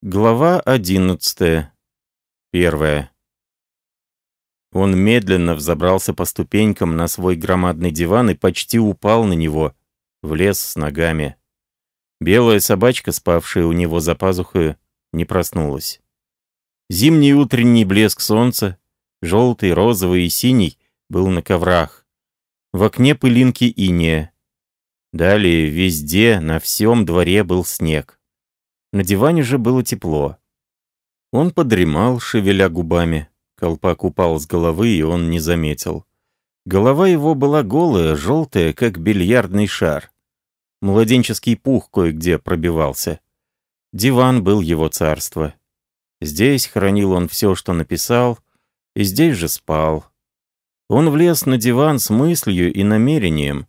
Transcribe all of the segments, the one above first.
Глава одиннадцатая. Первая. Он медленно взобрался по ступенькам на свой громадный диван и почти упал на него, влез с ногами. Белая собачка, спавшая у него за пазухой, не проснулась. Зимний утренний блеск солнца, желтый, розовый и синий, был на коврах. В окне пылинки иния. Далее везде, на всем дворе был снег. На диване же было тепло. Он подремал, шевеля губами. Колпак упал с головы, и он не заметил. Голова его была голая, желтая, как бильярдный шар. Младенческий пух кое-где пробивался. Диван был его царство. Здесь хранил он все, что написал, и здесь же спал. Он влез на диван с мыслью и намерением.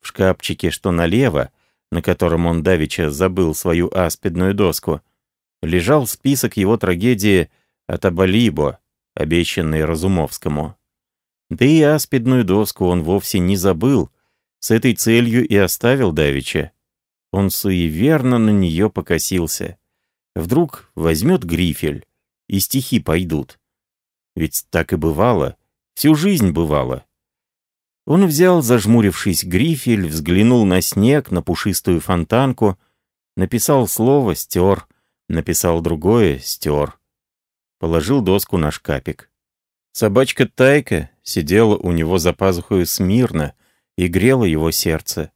В шкафчике, что налево, на котором он давеча забыл свою аспидную доску, лежал список его трагедии от Абалибо, обещанный Разумовскому. Да и аспидную доску он вовсе не забыл, с этой целью и оставил давеча. Он суеверно на нее покосился. Вдруг возьмет грифель, и стихи пойдут. Ведь так и бывало, всю жизнь бывало. Он взял, зажмурившись, грифель, взглянул на снег, на пушистую фонтанку, написал слово «стер», написал другое «стер». Положил доску на шкапик. Собачка Тайка сидела у него за пазухой смирно и грела его сердце.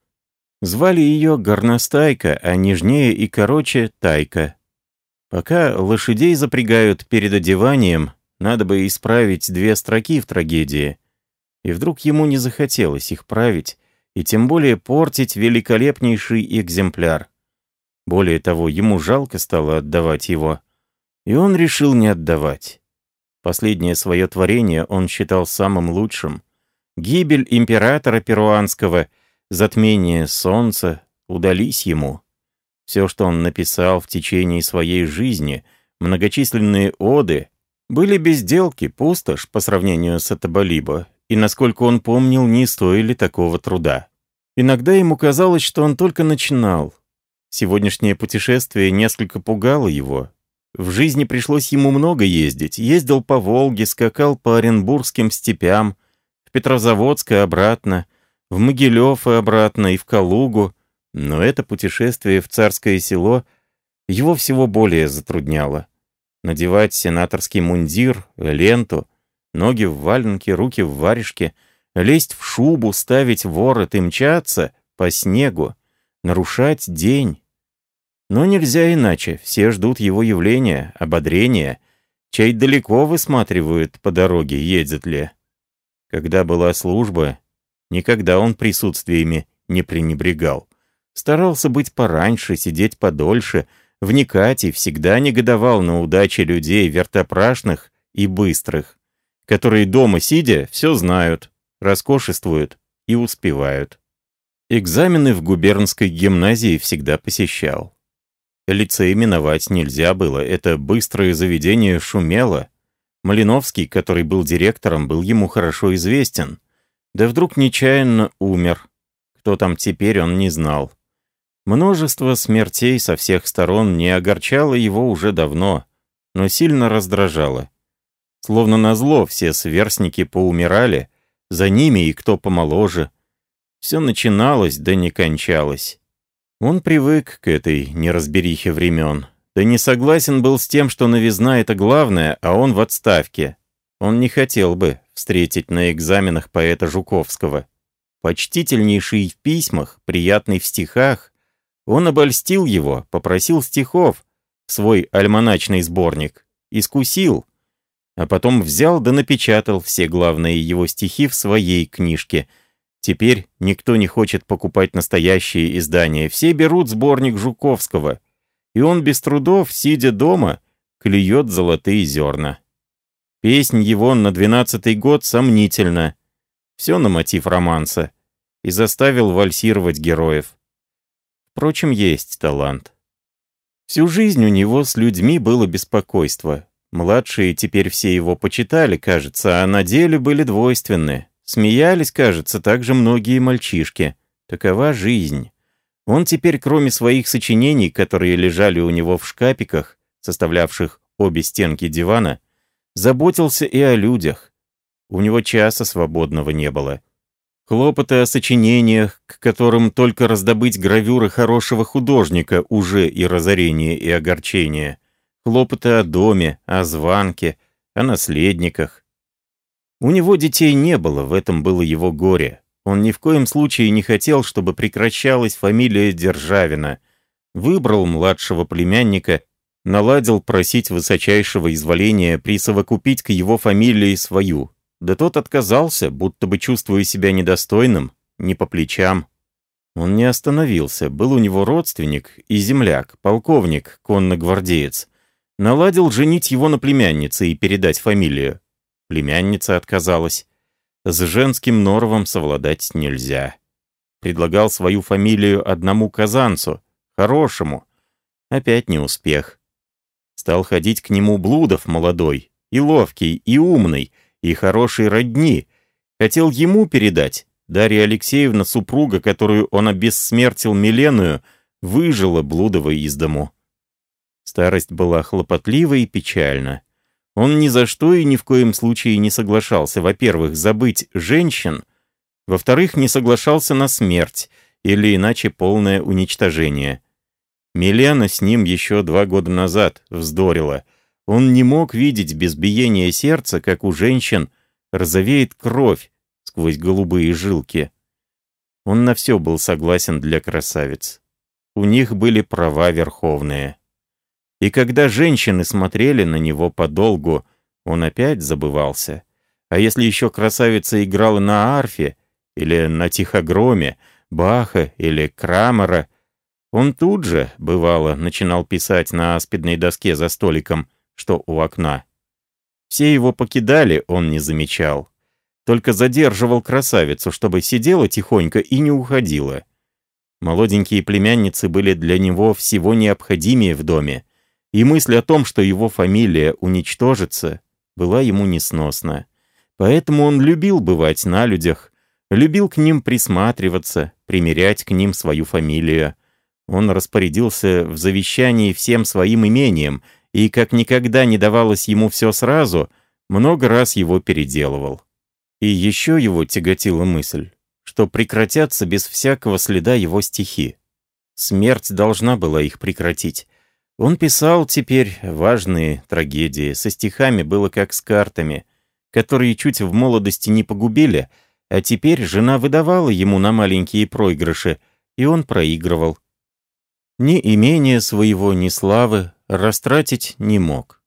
Звали ее Горностайка, а нежнее и короче Тайка. Пока лошадей запрягают перед одеванием, надо бы исправить две строки в трагедии — и вдруг ему не захотелось их править, и тем более портить великолепнейший экземпляр. Более того, ему жалко стало отдавать его, и он решил не отдавать. Последнее свое творение он считал самым лучшим. Гибель императора перуанского, затмение солнца удались ему. Все, что он написал в течение своей жизни, многочисленные оды, были безделки, пустошь по сравнению с Атабалибо, и, насколько он помнил, не стоили такого труда. Иногда ему казалось, что он только начинал. Сегодняшнее путешествие несколько пугало его. В жизни пришлось ему много ездить. Ездил по Волге, скакал по Оренбургским степям, в Петрозаводск и обратно, в Могилев и обратно, и в Калугу. Но это путешествие в царское село его всего более затрудняло. Надевать сенаторский мундир, ленту — Ноги в валенке, руки в варежке, лезть в шубу, ставить ворот и мчаться по снегу, нарушать день. Но нельзя иначе, все ждут его явления, ободрения, чай далеко высматривают по дороге, едет ли. Когда была служба, никогда он присутствиями не пренебрегал. Старался быть пораньше, сидеть подольше, вникать и всегда негодовал на удачи людей вертопрашных и быстрых которые дома сидя все знают, роскошествуют и успевают. Экзамены в губернской гимназии всегда посещал. Лицей миновать нельзя было, это быстрое заведение шумело. Малиновский, который был директором, был ему хорошо известен. Да вдруг нечаянно умер. Кто там теперь, он не знал. Множество смертей со всех сторон не огорчало его уже давно, но сильно раздражало. Словно назло все сверстники поумирали, за ними и кто помоложе. Все начиналось, да не кончалось. Он привык к этой неразберихе времен. Да не согласен был с тем, что новизна — это главное, а он в отставке. Он не хотел бы встретить на экзаменах поэта Жуковского. Почтительнейший в письмах, приятный в стихах, он обольстил его, попросил стихов свой альманачный сборник, искусил, а потом взял да напечатал все главные его стихи в своей книжке. Теперь никто не хочет покупать настоящие издания, все берут сборник Жуковского. И он без трудов, сидя дома, клюет золотые зерна. Песнь его на двенадцатый год сомнительна. Все на мотив романса. И заставил вальсировать героев. Впрочем, есть талант. Всю жизнь у него с людьми было беспокойство. Младшие теперь все его почитали, кажется, а на деле были двойственны. Смеялись, кажется, также многие мальчишки. Такова жизнь. Он теперь, кроме своих сочинений, которые лежали у него в шкапиках, составлявших обе стенки дивана, заботился и о людях. У него часа свободного не было. Хлопоты о сочинениях, к которым только раздобыть гравюры хорошего художника уже и разорение, и огорчение. Хлопоты о доме, о званке, о наследниках. У него детей не было, в этом было его горе. Он ни в коем случае не хотел, чтобы прекращалась фамилия Державина. Выбрал младшего племянника, наладил просить высочайшего изволения присовокупить к его фамилии свою, да тот отказался, будто бы чувствуя себя недостойным, не по плечам. Он не остановился, был у него родственник и земляк, полковник, конногвардеец. Наладил женить его на племяннице и передать фамилию. Племянница отказалась. С женским норовом совладать нельзя. Предлагал свою фамилию одному казанцу, хорошему. Опять не успех. Стал ходить к нему Блудов молодой, и ловкий, и умный, и хорошей родни. Хотел ему передать. Дарья Алексеевна, супруга, которую он обессмертил Миленую, выжила Блудова из дому. Старость была хлопотлива и печальна. Он ни за что и ни в коем случае не соглашался, во-первых, забыть женщин, во-вторых, не соглашался на смерть или иначе полное уничтожение. Милена с ним еще два года назад вздорила — он не мог видеть без биения сердца, как у женщин розовеет кровь сквозь голубые жилки. Он на все был согласен для красавиц. У них были права верховные. И когда женщины смотрели на него подолгу, он опять забывался. А если еще красавица играла на арфе, или на тихогроме, Баха или Крамера, он тут же, бывало, начинал писать на аспидной доске за столиком — что у окна. Все его покидали, он не замечал. Только задерживал красавицу, чтобы сидела тихонько и не уходила. Молоденькие племянницы были для него всего необходимее в доме, и мысль о том, что его фамилия уничтожится, была ему несносна. Поэтому он любил бывать на людях, любил к ним присматриваться, примерять к ним свою фамилию. Он распорядился в завещании всем своим имением — и, как никогда не давалось ему все сразу, много раз его переделывал. И еще его тяготила мысль, что прекратятся без всякого следа его стихи. Смерть должна была их прекратить. Он писал теперь важные трагедии, со стихами было как с картами, которые чуть в молодости не погубили, а теперь жена выдавала ему на маленькие проигрыши, и он проигрывал. Ни имения своего, ни славы растратить не мог.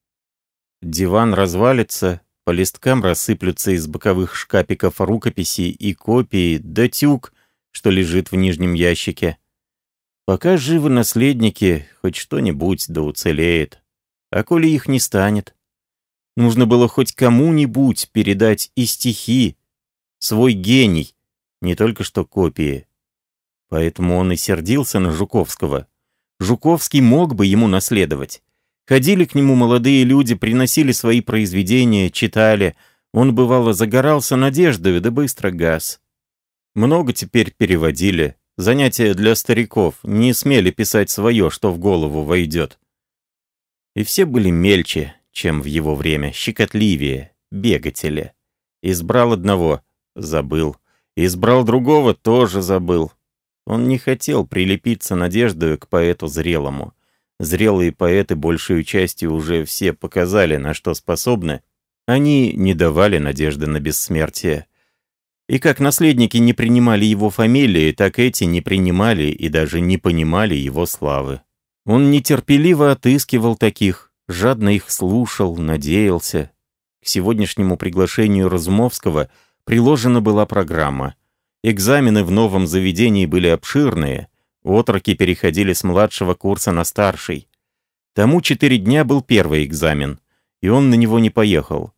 Диван развалится, по листкам рассыплются из боковых шкапиков рукописи и копии, да тюк, что лежит в нижнем ящике. Пока живы наследники, хоть что-нибудь да уцелеет. А коли их не станет? Нужно было хоть кому-нибудь передать и стихи, свой гений, не только что копии. Поэтому он и сердился на Жуковского. Жуковский мог бы ему наследовать. Ходили к нему молодые люди, приносили свои произведения, читали. Он, бывало, загорался надеждой, да быстро газ. Много теперь переводили. Занятия для стариков. Не смели писать свое, что в голову войдет. И все были мельче, чем в его время, щекотливее, бегатели. Избрал одного — забыл. Избрал другого — тоже забыл. Он не хотел прилепиться надеждою к поэту зрелому. Зрелые поэты большую частью уже все показали, на что способны. Они не давали надежды на бессмертие. И как наследники не принимали его фамилии, так эти не принимали и даже не понимали его славы. Он нетерпеливо отыскивал таких, жадно их слушал, надеялся. К сегодняшнему приглашению Разумовского приложена была программа — Экзамены в новом заведении были обширные, отроки переходили с младшего курса на старший. Тому четыре дня был первый экзамен, и он на него не поехал.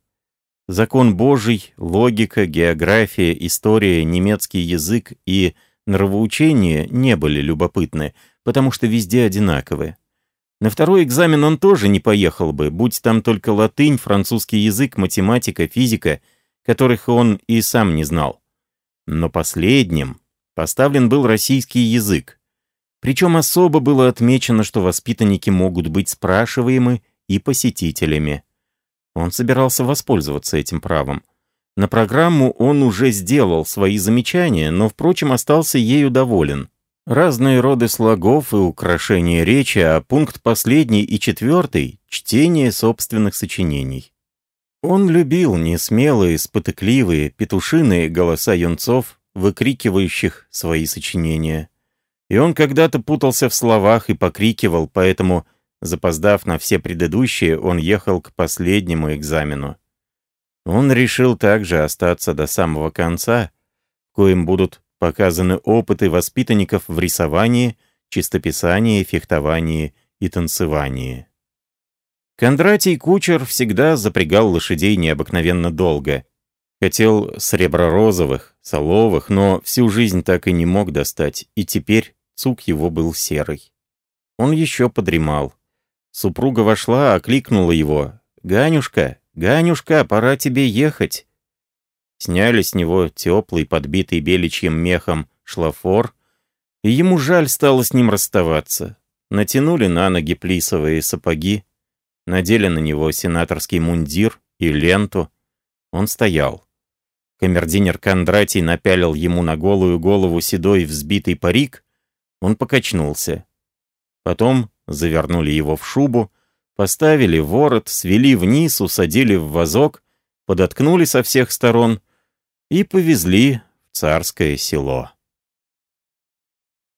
Закон Божий, логика, география, история, немецкий язык и нравоучение не были любопытны, потому что везде одинаковы. На второй экзамен он тоже не поехал бы, будь там только латынь, французский язык, математика, физика, которых он и сам не знал. Но последним поставлен был российский язык. Причем особо было отмечено, что воспитанники могут быть спрашиваемы и посетителями. Он собирался воспользоваться этим правом. На программу он уже сделал свои замечания, но, впрочем, остался ею доволен. Разные роды слогов и украшения речи, а пункт последний и четвертый — чтение собственных сочинений. Он любил несмелые, спотыкливые, петушиные голоса юнцов, выкрикивающих свои сочинения. И он когда-то путался в словах и покрикивал, поэтому, запоздав на все предыдущие, он ехал к последнему экзамену. Он решил также остаться до самого конца, коим будут показаны опыты воспитанников в рисовании, чистописании, фехтовании и танцевании. Кондратий Кучер всегда запрягал лошадей необыкновенно долго. Хотел сребро-розовых, соловых, но всю жизнь так и не мог достать, и теперь цук его был серый. Он еще подремал. Супруга вошла, окликнула его. «Ганюшка, «Ганюшка, пора тебе ехать!» Сняли с него теплый, подбитый беличьим мехом шлафор, и ему жаль стало с ним расставаться. Натянули на ноги плисовые сапоги, надели на него сенаторский мундир и ленту. Он стоял. Камердинер Кондратий напялил ему на голую голову седой взбитый парик, он покачнулся. Потом завернули его в шубу, Поставили ворот, свели вниз, усадили в вазок, подоткнули со всех сторон и повезли в царское село.